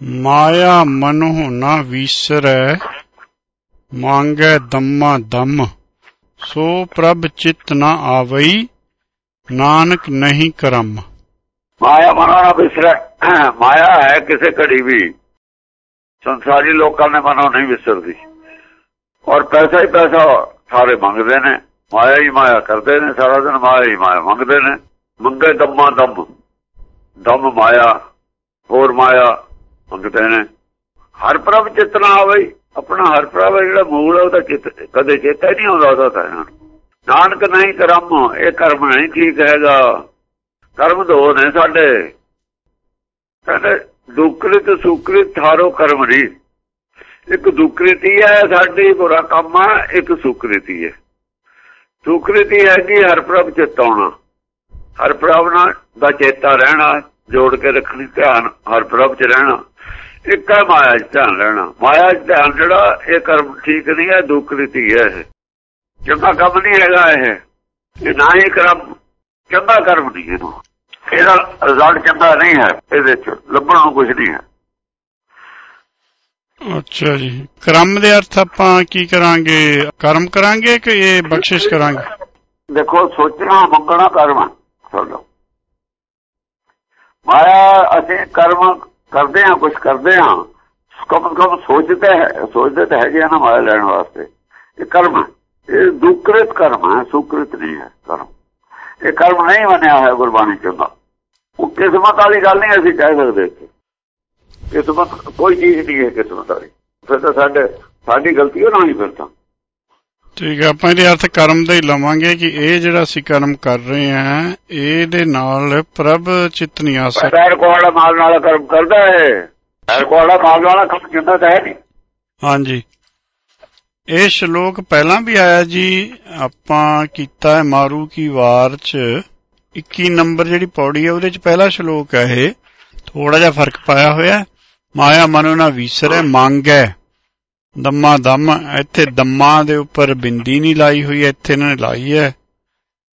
ਮਾਇਆ ਮਨਹੁ ਨਾ ਵੀਸਰੈ ਮੰਗੈ ਦਮਾ ਦਮ ਸੋ ਪ੍ਰਭ ਚਿਤ ਨ ਆਵਈ ਨਾਨਕ ਨਹੀਂ ਕਰਮ ਮਾਇਆ ਮਨੋਂ ਨਾ ਵਿਸਰੈ ਮਾਇਆ ਹੈ ਕਿਸੇ ਘੜੀ ਵੀ ਸੰਸਾਰੀ ਲੋਕਾਂ ਨੇ ਮਨੋਂ ਨਹੀਂ ਵਿਸਰਦੀ ਔਰ ਪੈਸਾ ਹੀ ਪੈਸਾ ਸਾਰੇ ਮੰਗਦੇ ਨੇ ਮਾਇਆ ਹੀ ਮਾਇਆ ਕਰਦੇ ਨੇ ਸਾਰਾ ਦਿਨ ਮਾਇਆ ਹੀ ਮਾਇਆ ਮੰਗਦੇ ਨੇ ਮੰਗੇ ਦਮਾ ਦਮ ਦਮ ਮਾਇਆ ਹੋਰ ਮਾਇਆ ਮੰਗਦੇ ਨੇ। ਹਰ ਪ੍ਰਭ ਚੇਤਨਾ ਆਵੇ ਆਪਣਾ ਹਰ ਪ੍ਰਭ ਜਿਹੜਾ ਮੂਲ ਹੈ ਉਹਦਾ ਚਿੱਤ ਕਦੇ ਚੇਤਾ ਹੀ ਨਹੀਂ ਆਉਂਦਾ, ਉਹਦਾ ਤਾਂ ਨਾਨਕ ਨਹੀਂ ਕਰਮ, ਇਹ ਕਰਮ ਨਹੀਂ ਠੀਕ ਹੈਗਾ। ਕਰਮ ਦੋ ਨੇ ਸਾਡੇ। ਕਹਿੰਦੇ, ਦੁਕ੍ਰਿਤ ਸੁਕ੍ਰਿਤ ਥਾਰੋ ਕਰਮ ਨਹੀਂ। ਇੱਕ ਦੁਕ੍ਰਿਤੀ ਹੈ, ਸਾਡੀ ਬੁਰਾ ਕੰਮ ਹੈ ਇੱਕ ਸੁਕ੍ਰਿਤੀ ਹੈ। ਸੁਕ੍ਰਿਤੀ ਹੈ ਕਿ ਹਰ ਪ੍ਰਭ ਚਿਤਾਉਣਾ ਹਰ ਪ੍ਰਭ ਨਾਲ ਦਾ ਚੇਤਾ ਰਹਿਣਾ, ਜੋੜ ਕੇ ਰੱਖਣੀ, ਧਿਆਨ ਹਰ ਪ੍ਰਭ ਚ ਰਹਿਣਾ। ਇੱਕ ਹੈ ਮਾਇਆ 'ਚ ਧਿਆਨ ਰਹਿਣਾ। ਮਾਇਆ 'ਚ ਧਿਆਨ ਜਿਹੜਾ ਇਹ ਕਰਮ ਠੀਕ ਨਹੀਂ ਹੈ ਦੁਕ੍ਰਿਤੀ ਹੈ ਇਹ। ਚੰਗਾ ਕੰਮ ਨਹੀਂ ਹੈਗਾ ਇਹ। ਇਹ ਨਾ ਹੀ ਕਰਮ ਚੰਗਾ ਕਰਮ ਨਹੀਂ ਇਹਨੂੰ। ਇਹਦਾ ਰਿਜ਼ਲਟ ਚੰਗਾ ਨਹੀਂ ਹੈ ਇਹਦੇ ਚ। ਲੱਭਣ ਨੂੰ ਕੁਝ ਨਹੀਂ ਹੈ। ਅੱਛਾ ਜੀ। ਕਰਮ ਦੇ ਅਰਥ ਆਪਾਂ ਕੀ ਕਰਾਂਗੇ? ਕਰਮ ਕਰਾਂਗੇ ਕਿ ਇਹ ਬਖਸ਼ਿਸ਼ ਕਰਾਂਗੇ? ਦੇਖੋ ਸੋਚਣਾ ਮੰਗਣਾ ਕਰਮ ਸਾਡਾ ਮਾਇਆ ਅਸੀਂ ਕਰਮ ਕਰਦੇ ਹਾਂ ਕੁਝ ਕਰਦੇ ਹਾਂ। ਕਮ ਕਮ ਸੋਚਦੇ ਹੈ, ਸੋਚਦੇ ਤਾਂ ਹੈਗੇ ਆ ਨਾ ਮਾਇਆ ਲੈਣ ਵਾਸਤੇ। ਇਹ ਕਰਮ ਇਹ ਦੁਕ੍ਰਿਤ ਕਰਮ ਹੈ, ਸੁਕ੍ਰਿਤ ਨਹੀਂ ਹੈ ਕਰਮ। ਇਹ ਕਰਮ ਨਹੀਂ ਮੰਨਿਆ ਹੋਇਆ ਗੁਰਬਾਣੀ ਚ ਉਹਦਾ ਉਹ ਕਿਸਮਤ ਵਾਲੀ ਗੱਲ ਨਹੀਂ ਅਸੀਂ ਕਹਿ ਸਕਦੇ ਇੱਥੇ। ਕਿਸਮਤ ਕੋਈ ਚੀਜ਼ ਨਹੀਂ ਹੈ ਕਿਸਮਤ ਵਾਲੀ। ਫਿਰ ਤਾਂ ਸਾਡੇ, ਸਾਡੀ ਗਲਤੀ ਉਹ ਨਹੀਂ ਫਿਰ ਤਾਂ। ਠੀਕ ਹੈ ਆਪਾਂ ਇਹਦੇ ਅਰਥ ਕਰਮ ਦੇ ਹੀ ਲਵਾਂਗੇ ਕਿ ਇਹ ਜਿਹੜਾ ਅਸੀਂ ਕਰਮ ਕਰ ਰਹੇ ਹਾਂ ਇਹਦੇ ਨਾਲ ਪ੍ਰਭ ਚਿਤ ਨਹੀਂ ਆ ਸਕਦਾ। ਪੈਰ ਕੋਲਾ ਮਾਲ ਨਾਲ ਕਰਮ ਕਰਦਾ ਹੈ ਪੈਰ ਕੋਲਾ ਮਾਲ ਵਾਲਾ ਕੰਮ ਜਿੰਦਾ ਤਾਂ ਹੈ ਨਹੀਂ ਹਾਂਜੀ। ਇਹ ਸ਼ਲੋਕ ਪਹਿਲਾਂ ਵੀ ਆਇਆ ਜੀ ਆਪਾਂ ਕੀਤਾ ਹੈ ਮਾਰੂ ਕੀ ਵਾਰ ਚ 21 ਨੰਬਰ ਜਿਹੜੀ ਪੌੜੀ ਹੈ ਉਹਦੇ ਚ ਪਹਿਲਾ ਸ਼ਲੋਕ ਹੈ ਇਹ। ਥੋੜਾ ਜਿਹਾ ਫ਼ਰਕ ਪਾਇਆ ਹੋਇਆ। ਮਾਇਆ ਮਨੋ ਨਾ ਵੀਸਰੈ ਮੰਗੈ ਦਮਾ ਦਮ ਇੱਥੇ ਦਮਾ ਦੇ ਉੱਪਰ ਬਿੰਦੀ ਨਹੀਂ ਲਾਈ ਹੋਈ ਇੱਥੇ ਇਹਨਾਂ ਨੇ ਲਾਈ ਹੈ।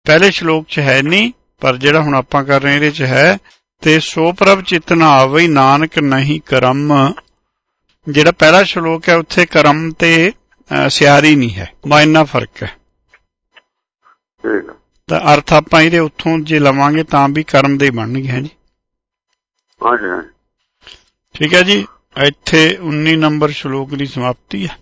ਪਹਿਲੇ ਸ਼ਲੋਕ ਚ ਹੈ ਨਹੀਂ ਪਰ ਜਿਹੜਾ ਹੁਣ ਆਪਾਂ ਕਰ ਰਹੇ ਇਹਦੇ ਚ ਹੈ। ਤੇ ਸੋ ਪ੍ਰਭ ਚਿਤ ਨਾ ਆਵਈ ਨਾਨਕ ਨਹੀਂ ਕਰਮ। ਜਿਹੜਾ ਪਹਿਲਾ ਸ਼ਲੋਕ ਹੈ ਉੱਥੇ ਕਰਮ ਤੇ ਸਿਆਰੀ ਨਹੀਂ ਹੈ। ਬਾ ਇੰਨਾ ਫ਼ਰਕ ਹੈ। ਤਾਂ ਅਰਥ ਆਪਾਂ ਇਹਦੇ ਉੱਥੋਂ ਜੇ ਲਵਾਂਗੇ ਤਾਂ ਵੀ ਕਰਮ ਦੇ ਬਣਨਗੇ ਹੈ ਜੀ। ਹਾਂਜੀ। ਠੀਕ ਹੈ ਜੀ। ਇੱਥੇ 19 ਨੰਬਰ ਸ਼ਲੋਕ ਦੀ ਸਮਾਪਤੀ ਹੈ।